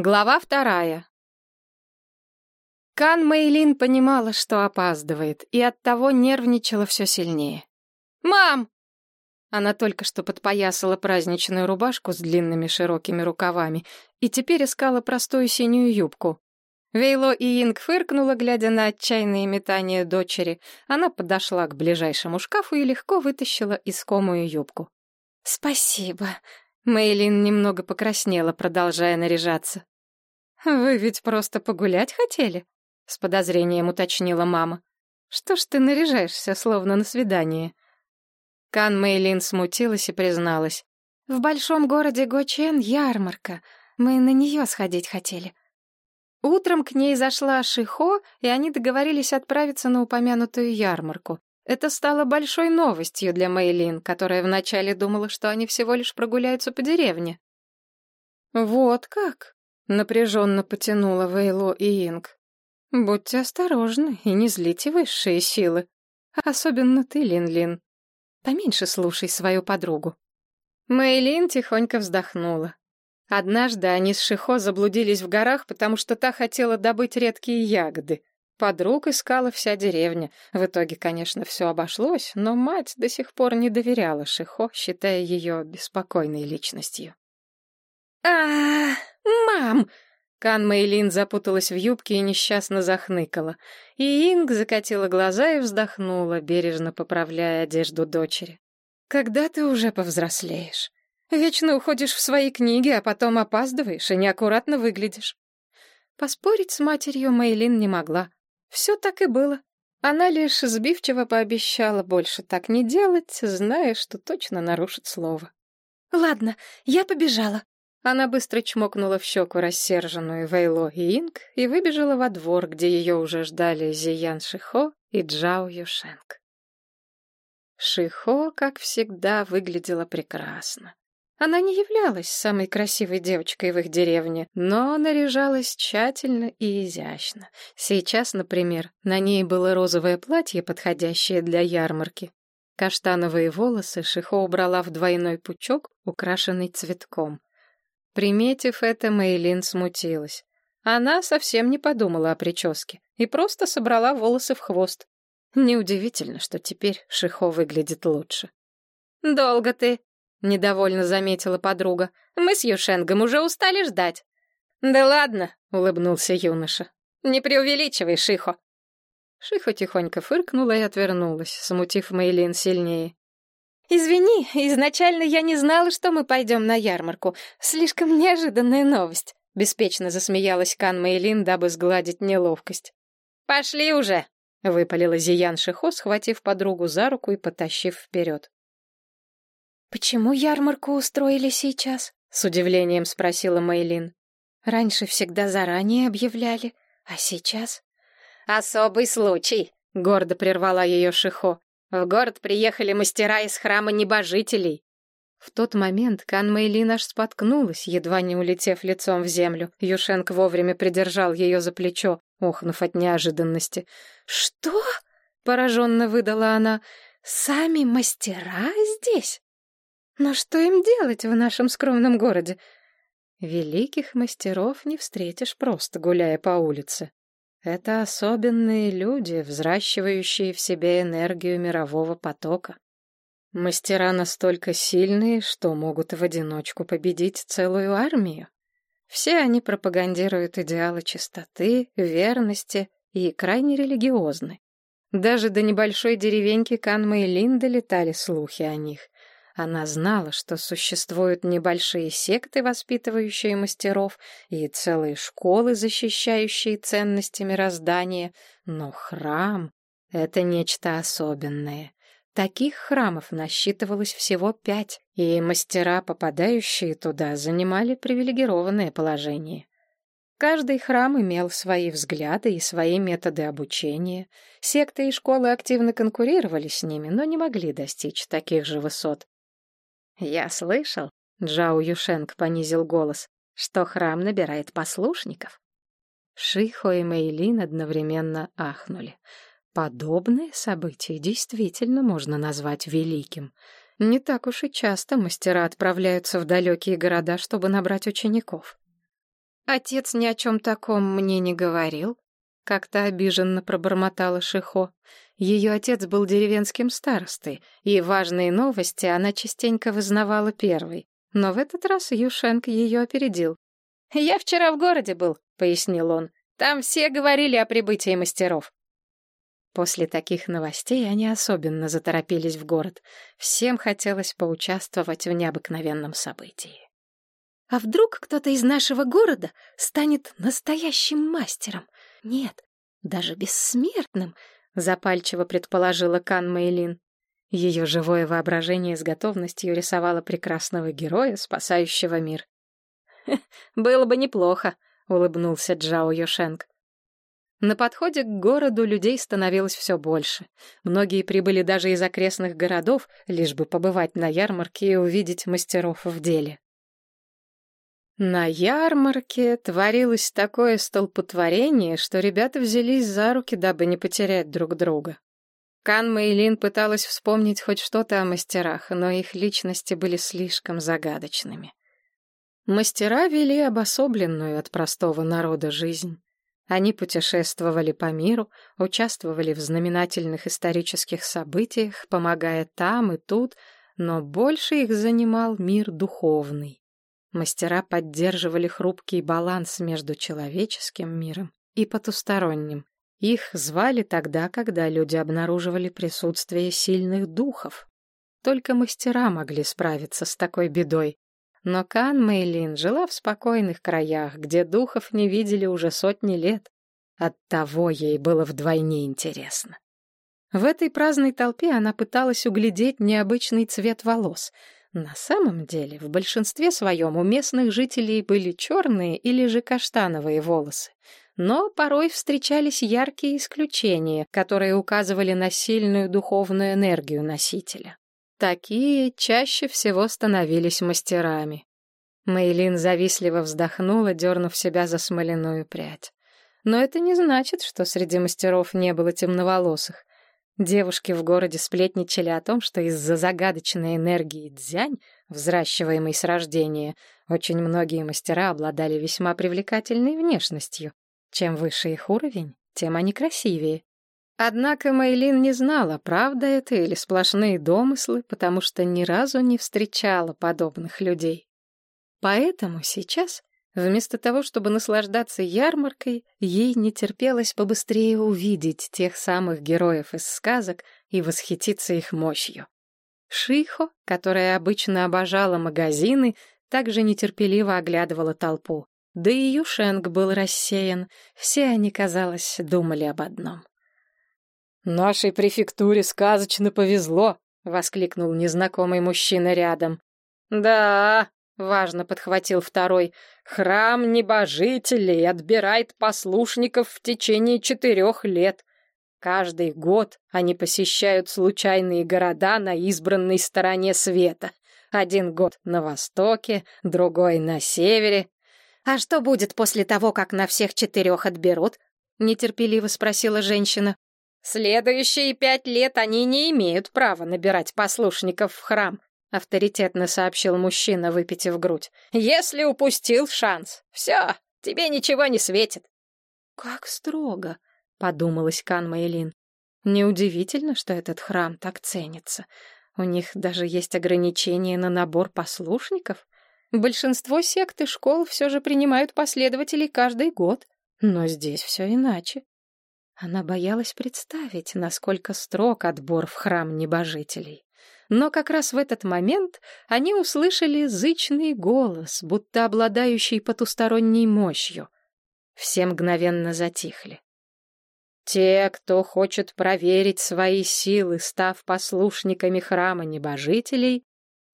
Глава вторая. Кан Мэйлин понимала, что опаздывает, и оттого нервничала все сильнее. «Мам!» Она только что подпоясала праздничную рубашку с длинными широкими рукавами и теперь искала простую синюю юбку. Вейло и Инг фыркнула, глядя на отчаянные метания дочери. Она подошла к ближайшему шкафу и легко вытащила искомую юбку. «Спасибо», Мейлин немного покраснела, продолжая наряжаться. «Вы ведь просто погулять хотели?» — с подозрением уточнила мама. «Что ж ты наряжаешься, словно на свидание?» Кан Мейлин смутилась и призналась. «В большом городе Гочен ярмарка. Мы на нее сходить хотели». Утром к ней зашла Шихо, и они договорились отправиться на упомянутую ярмарку. Это стало большой новостью для Мэйлин, которая вначале думала, что они всего лишь прогуляются по деревне. «Вот как?» — напряженно потянула Вейло и Инг. «Будьте осторожны и не злите высшие силы. Особенно ты, Лин-Лин. Поменьше слушай свою подругу». Мэйлин тихонько вздохнула. Однажды они с Шихо заблудились в горах, потому что та хотела добыть редкие ягоды. Подруг искала вся деревня. В итоге, конечно, все обошлось, но мать до сих пор не доверяла Шихо, считая ее беспокойной личностью. а, мам!» Кан Мэйлин запуталась в юбке и несчастно захныкала. И Инг закатила глаза и вздохнула, бережно поправляя одежду дочери. «Когда ты уже повзрослеешь? Вечно уходишь в свои книги, а потом опаздываешь и неаккуратно выглядишь». Поспорить с матерью Мэйлин не могла. Все так и было. Она лишь сбивчиво пообещала больше так не делать, зная, что точно нарушит слово. «Ладно, я побежала». Она быстро чмокнула в щеку рассерженную Вейло и Инг и выбежала во двор, где ее уже ждали Зиян Шихо и Джао Юшенг. Шихо, как всегда, выглядела прекрасно. Она не являлась самой красивой девочкой в их деревне, но наряжалась тщательно и изящно. Сейчас, например, на ней было розовое платье, подходящее для ярмарки. Каштановые волосы Шихо убрала в двойной пучок, украшенный цветком. Приметив это, Мейлин смутилась. Она совсем не подумала о прическе и просто собрала волосы в хвост. Неудивительно, что теперь Шихо выглядит лучше. «Долго ты», — недовольно заметила подруга. «Мы с Юшенгом уже устали ждать». «Да ладно», — улыбнулся юноша. «Не преувеличивай, Шихо». Шихо тихонько фыркнула и отвернулась, смутив Мейлин сильнее. «Извини, изначально я не знала, что мы пойдем на ярмарку. Слишком неожиданная новость», — беспечно засмеялась Кан Мейлин, дабы сгладить неловкость. «Пошли уже», — выпалила Зиян Шихо, схватив подругу за руку и потащив вперед. «Почему ярмарку устроили сейчас?» — с удивлением спросила Мейлин. «Раньше всегда заранее объявляли, а сейчас...» «Особый случай», — гордо прервала ее Шихо. «В город приехали мастера из храма небожителей». В тот момент Кан Мэйлин аж споткнулась, едва не улетев лицом в землю. Юшенк вовремя придержал ее за плечо, охнув от неожиданности. «Что?» — пораженно выдала она. «Сами мастера здесь?» Но что им делать в нашем скромном городе? Великих мастеров не встретишь просто гуляя по улице. Это особенные люди, взращивающие в себе энергию мирового потока. Мастера настолько сильные, что могут в одиночку победить целую армию. Все они пропагандируют идеалы чистоты, верности и крайне религиозны. Даже до небольшой деревеньки Канма и Лин долетали слухи о них — она знала, что существуют небольшие секты, воспитывающие мастеров, и целые школы, защищающие ценности мироздания, но храм — это нечто особенное. Таких храмов насчитывалось всего пять, и мастера, попадающие туда, занимали привилегированное положение. Каждый храм имел свои взгляды и свои методы обучения. Секты и школы активно конкурировали с ними, но не могли достичь таких же высот. «Я слышал», — Джао Юшенг понизил голос, «что храм набирает послушников». Шихо и Мэйлин одновременно ахнули. Подобное событие действительно можно назвать великим. Не так уж и часто мастера отправляются в далекие города, чтобы набрать учеников. Отец ни о чем таком мне не говорил. Как-то обиженно пробормотала Шихо. Ее отец был деревенским старостой, и важные новости она частенько вызнавала первой. Но в этот раз Юшенк ее опередил. «Я вчера в городе был», — пояснил он. «Там все говорили о прибытии мастеров». После таких новостей они особенно заторопились в город. Всем хотелось поучаствовать в необыкновенном событии. А вдруг кто-то из нашего города станет настоящим мастером? Нет, даже бессмертным, запальчиво предположила Кан Мэйлин. Ее живое воображение с готовностью рисовало прекрасного героя, спасающего мир. «Было бы неплохо», — улыбнулся Джао Йошенг. На подходе к городу людей становилось все больше. Многие прибыли даже из окрестных городов, лишь бы побывать на ярмарке и увидеть мастеров в деле. На ярмарке творилось такое столпотворение, что ребята взялись за руки, дабы не потерять друг друга. Кан Мэйлин пыталась вспомнить хоть что-то о мастерах, но их личности были слишком загадочными. Мастера вели обособленную от простого народа жизнь. Они путешествовали по миру, участвовали в знаменательных исторических событиях, помогая там и тут, но больше их занимал мир духовный. Мастера поддерживали хрупкий баланс между человеческим миром и потусторонним. Их звали тогда, когда люди обнаруживали присутствие сильных духов. Только мастера могли справиться с такой бедой. Но Кан Мэйлин жила в спокойных краях, где духов не видели уже сотни лет. Оттого ей было вдвойне интересно. В этой праздной толпе она пыталась углядеть необычный цвет волос — на самом деле, в большинстве своем у местных жителей были черные или же каштановые волосы. Но порой встречались яркие исключения, которые указывали на сильную духовную энергию носителя. Такие чаще всего становились мастерами. Мейлин завистливо вздохнула, дернув себя за смоляную прядь. Но это не значит, что среди мастеров не было темноволосых. Девушки в городе сплетничали о том, что из-за загадочной энергии дзянь, взращиваемой с рождения, очень многие мастера обладали весьма привлекательной внешностью. Чем выше их уровень, тем они красивее. Однако Мэйлин не знала, правда это или сплошные домыслы, потому что ни разу не встречала подобных людей. Поэтому сейчас Вместо того, чтобы наслаждаться ярмаркой, ей не терпелось побыстрее увидеть тех самых героев из сказок и восхититься их мощью. Шихо, которая обычно обожала магазины, также нетерпеливо оглядывала толпу. Да и Юшенг был рассеян, все они, казалось, думали об одном. «Нашей префектуре сказочно повезло!» — воскликнул незнакомый мужчина рядом. «Да, Важно подхватил второй. Храм небожителей отбирает послушников в течение четырех лет. Каждый год они посещают случайные города на избранной стороне света. Один год на востоке, другой на севере. «А что будет после того, как на всех четырех отберут?» — нетерпеливо спросила женщина. «Следующие пять лет они не имеют права набирать послушников в храм. — авторитетно сообщил мужчина, выпитив грудь. «Если упустил шанс, все, тебе ничего не светит». «Как строго», — подумалась Кан Мэйлин. «Неудивительно, что этот храм так ценится. У них даже есть ограничения на набор послушников. Большинство сект и школ все же принимают последователей каждый год, но здесь все иначе». Она боялась представить, насколько строг отбор в храм небожителей. Но как раз в этот момент они услышали зычный голос, будто обладающий потусторонней мощью. Все мгновенно затихли. Те, кто хочет проверить свои силы, став послушниками храма небожителей,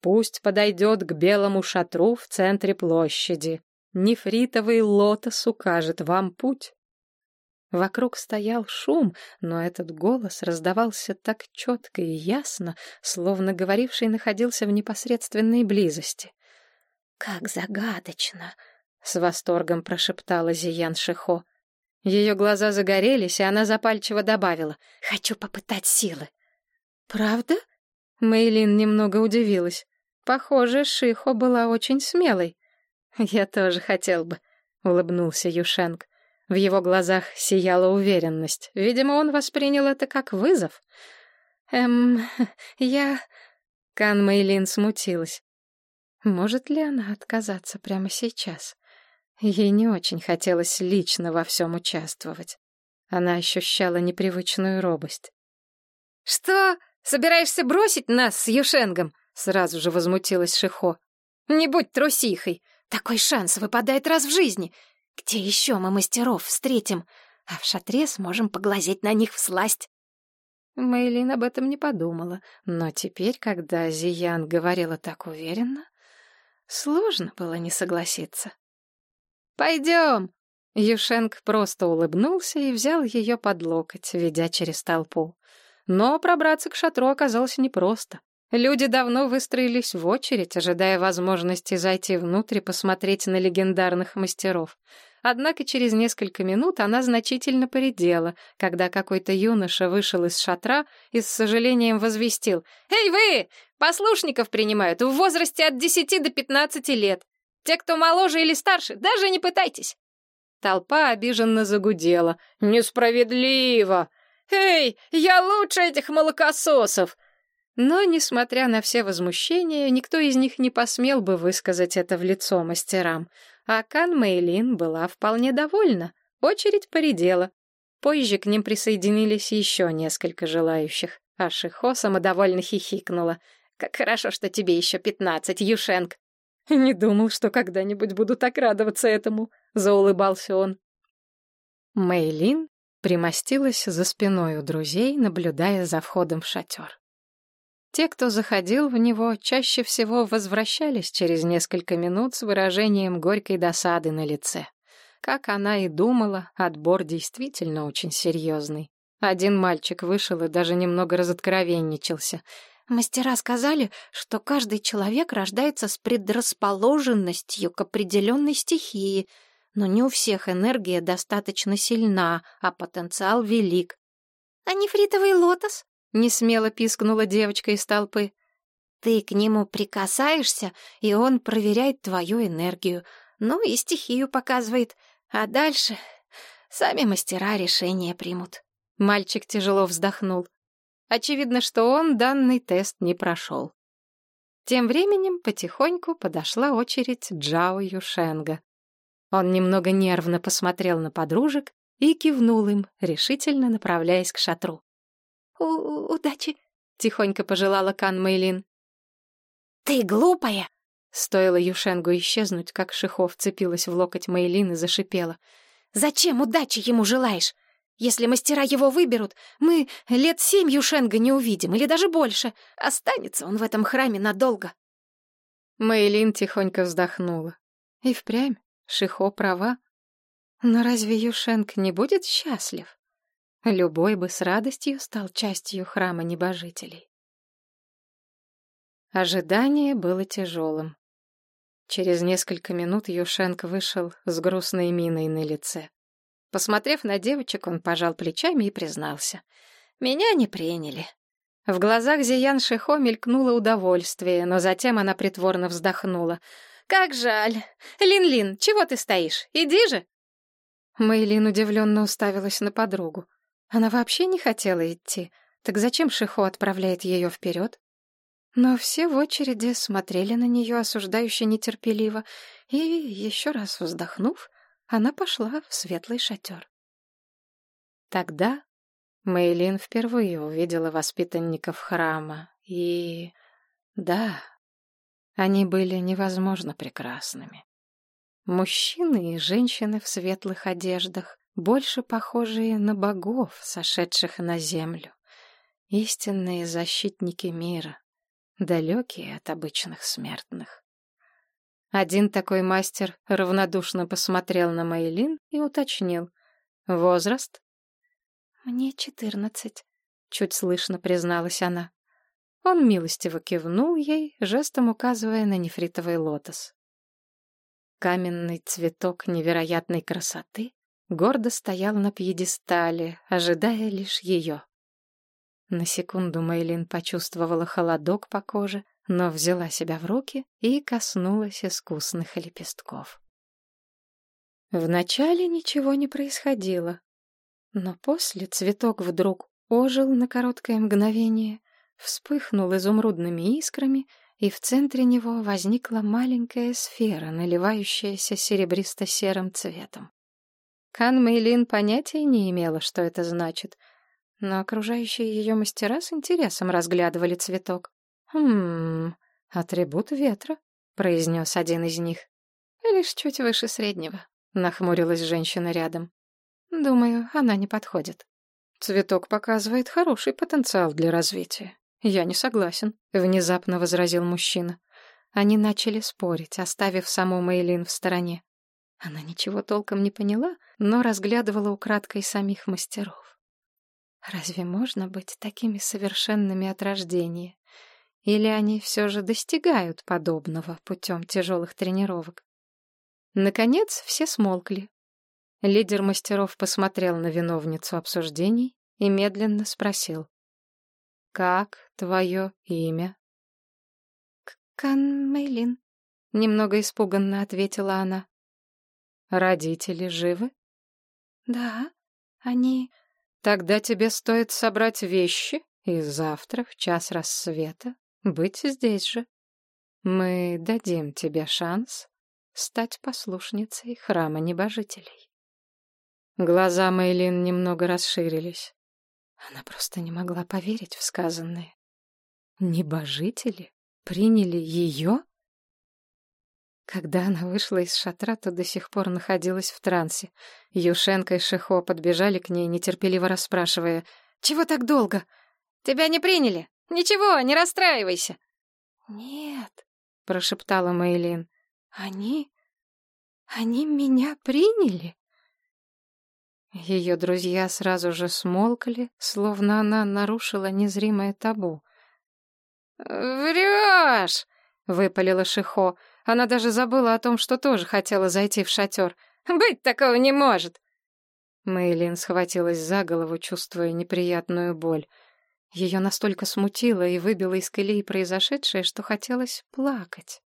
пусть подойдет к белому шатру в центре площади. Нефритовый лотос укажет вам путь. Вокруг стоял шум, но этот голос раздавался так четко и ясно, словно говоривший находился в непосредственной близости. «Как загадочно!» — с восторгом прошептала Зиян Шихо. Ее глаза загорелись, и она запальчиво добавила. «Хочу попытать силы». «Правда?» Мейлин немного удивилась. Похоже, Шихо была очень смелой. «Я тоже хотел бы», — улыбнулся Юшенк. В его глазах сияла уверенность. Видимо, он воспринял это как вызов. «Эм, я...» Кан Мэйлин смутилась. Может ли она отказаться прямо сейчас? Ей не очень хотелось лично во всем участвовать. Она ощущала непривычную робость. «Что? Собираешься бросить нас с Юшенгом?» Сразу же возмутилась Шихо. «Не будь трусихой. Такой шанс выпадает раз в жизни. Где еще мы мастеров встретим? А в шатре сможем поглазеть на них в сласть». Мэйлин об этом не подумала, но теперь, когда Зиян говорила так уверенно, сложно было не согласиться. «Пойдем!» Юшенк просто улыбнулся и взял ее под локоть, ведя через толпу. Но пробраться к шатру оказалось непросто. Люди давно выстроились в очередь, ожидая возможности зайти внутрь и посмотреть на легендарных мастеров. Однако через несколько минут она значительно поредела, когда какой-то юноша вышел из шатра и с сожалением возвестил. «Эй вы! Послушников принимают в возрасте от 10 до 15 лет. Те, кто моложе или старше, даже не пытайтесь!» Толпа обиженно загудела. «Несправедливо! Эй, я лучше этих молокососов!» Но, несмотря на все возмущения, никто из них не посмел бы высказать это в лицо мастерам. А Кан Мэйлин была вполне довольна. Очередь поредела. Позже к ним присоединились еще несколько желающих. А Шихо самодовольно хихикнула. «Как хорошо, что тебе еще пятнадцать, Юшенк!» «Не думал, что когда-нибудь буду так радоваться этому», — заулыбался он. Мэйлин примостилась за спиной у друзей, наблюдая за входом в шатер. Те, кто заходил в него, чаще всего возвращались через несколько минут с выражением горькой досады на лице. Как она и думала, отбор действительно очень серьезный. Один мальчик вышел и даже немного разоткровенничался. Мастера сказали, что каждый человек рождается с предрасположенностью к определенной стихии, но не у всех энергия достаточно сильна, а потенциал велик. «А нефритовый лотос?» Несмело пискнула девочка из толпы. Ты к нему прикасаешься, и он проверяет твою энергию. Ну и стихию показывает. А дальше сами мастера решения примут. Мальчик тяжело вздохнул. Очевидно, что он данный тест не прошел. Тем временем потихоньку подошла очередь Джао Юшенга. Он немного нервно посмотрел на подружек и кивнул им, решительно направляясь к шатру. У «Удачи!» — тихонько пожелала Кан Мэйлин. «Ты глупая!» Стоило Юшенгу исчезнуть, как Шихов цепилась в локоть Мэйлин и зашипела. «Зачем удачи ему желаешь? Если мастера его выберут, мы лет семь Юшенга не увидим, или даже больше. Останется он в этом храме надолго». Мэйлин тихонько вздохнула. И впрямь, Шихо права. Но разве Юшенг не будет счастлив? Любой бы с радостью стал частью храма небожителей. Ожидание было тяжелым. Через несколько минут Юшенк вышел с грустной миной на лице. Посмотрев на девочек, он пожал плечами и признался. «Меня не приняли». В глазах Зиян Шихо мелькнуло удовольствие, но затем она притворно вздохнула. «Как жаль! Лин-Лин, чего ты стоишь? Иди же!» Мэйлин удивленно уставилась на подругу. Она вообще не хотела идти. Так зачем Шихо отправляет ее вперед? Но все в очереди смотрели на нее осуждающе нетерпеливо, и, еще раз вздохнув, она пошла в светлый шатер. Тогда Мейлин впервые увидела воспитанников храма, и... да, они были невозможно прекрасными. Мужчины и женщины в светлых одеждах, больше похожие на богов, сошедших на землю. Истинные защитники мира, далекие от обычных смертных. Один такой мастер равнодушно посмотрел на Мейлин и уточнил. «Возраст?» «Мне четырнадцать», — чуть слышно призналась она. Он милостиво кивнул ей, жестом указывая на нефритовый лотос. Каменный цветок невероятной красоты гордо стоял на пьедестале, ожидая лишь ее. На секунду Мейлин почувствовала холодок по коже, но взяла себя в руки и коснулась искусных лепестков. Вначале ничего не происходило, но после цветок вдруг ожил на короткое мгновение, вспыхнул изумрудными искрами, и в центре него возникла маленькая сфера, наливающаяся серебристо-серым цветом. Кан Мэйлин понятия не имела, что это значит, но окружающие ее мастера с интересом разглядывали цветок. «Хм, атрибут ветра», — произнес один из них. «Лишь чуть выше среднего», — нахмурилась женщина рядом. «Думаю, она не подходит». «Цветок показывает хороший потенциал для развития». «Я не согласен», — внезапно возразил мужчина. Они начали спорить, оставив саму Мейлин в стороне. Она ничего толком не поняла, но разглядывала украдкой самих мастеров. Разве можно быть такими совершенными от рождения? Или они все же достигают подобного путем тяжелых тренировок? Наконец все смолкли. Лидер мастеров посмотрел на виновницу обсуждений и медленно спросил. «Как твое имя?» «Кан Мэйлин», — немного испуганно ответила она. «Родители живы?» «Да, они...» «Тогда тебе стоит собрать вещи и завтра, в час рассвета, быть здесь же. Мы дадим тебе шанс стать послушницей храма небожителей. Глаза Мэйлин немного расширились. Она просто не могла поверить в сказанное. Небожители приняли ее? Когда она вышла из шатра, то до сих пор находилась в трансе. Юшенко и Шихо подбежали к ней, нетерпеливо расспрашивая. «Чего так долго? Тебя не приняли? Ничего, не расстраивайся!» «Нет», — прошептала Мэйлин. Они... они меня приняли? Ее друзья сразу же смолкли, словно она нарушила незримое табу. «Врешь!» — выпалила Шихо. Она даже забыла о том, что тоже хотела зайти в шатер. «Быть такого не может!» Мэйлин схватилась за голову, чувствуя неприятную боль. Ее настолько смутило и выбило из колеи произошедшее, что хотелось плакать.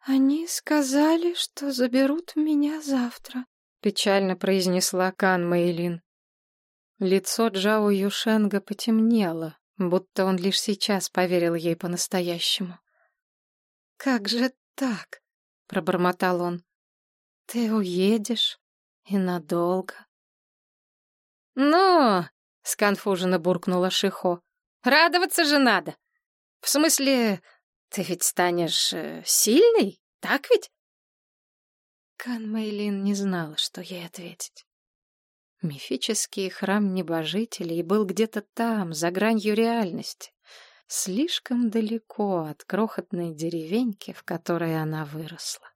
«Они сказали, что заберут меня завтра», — печально произнесла Кан Мэйлин. Лицо Джао Юшенга потемнело, будто он лишь сейчас поверил ей по-настоящему. «Как же так?» — пробормотал он. «Ты уедешь? И надолго?» «Ну!» — сконфуженно буркнула Шихо. «Радоваться же надо! В смысле, ты ведь станешь э, сильной, так ведь? Кан Мэйлин не знала, что ей ответить. Мифический храм небожителей был где-то там, за гранью реальности, слишком далеко от крохотной деревеньки, в которой она выросла.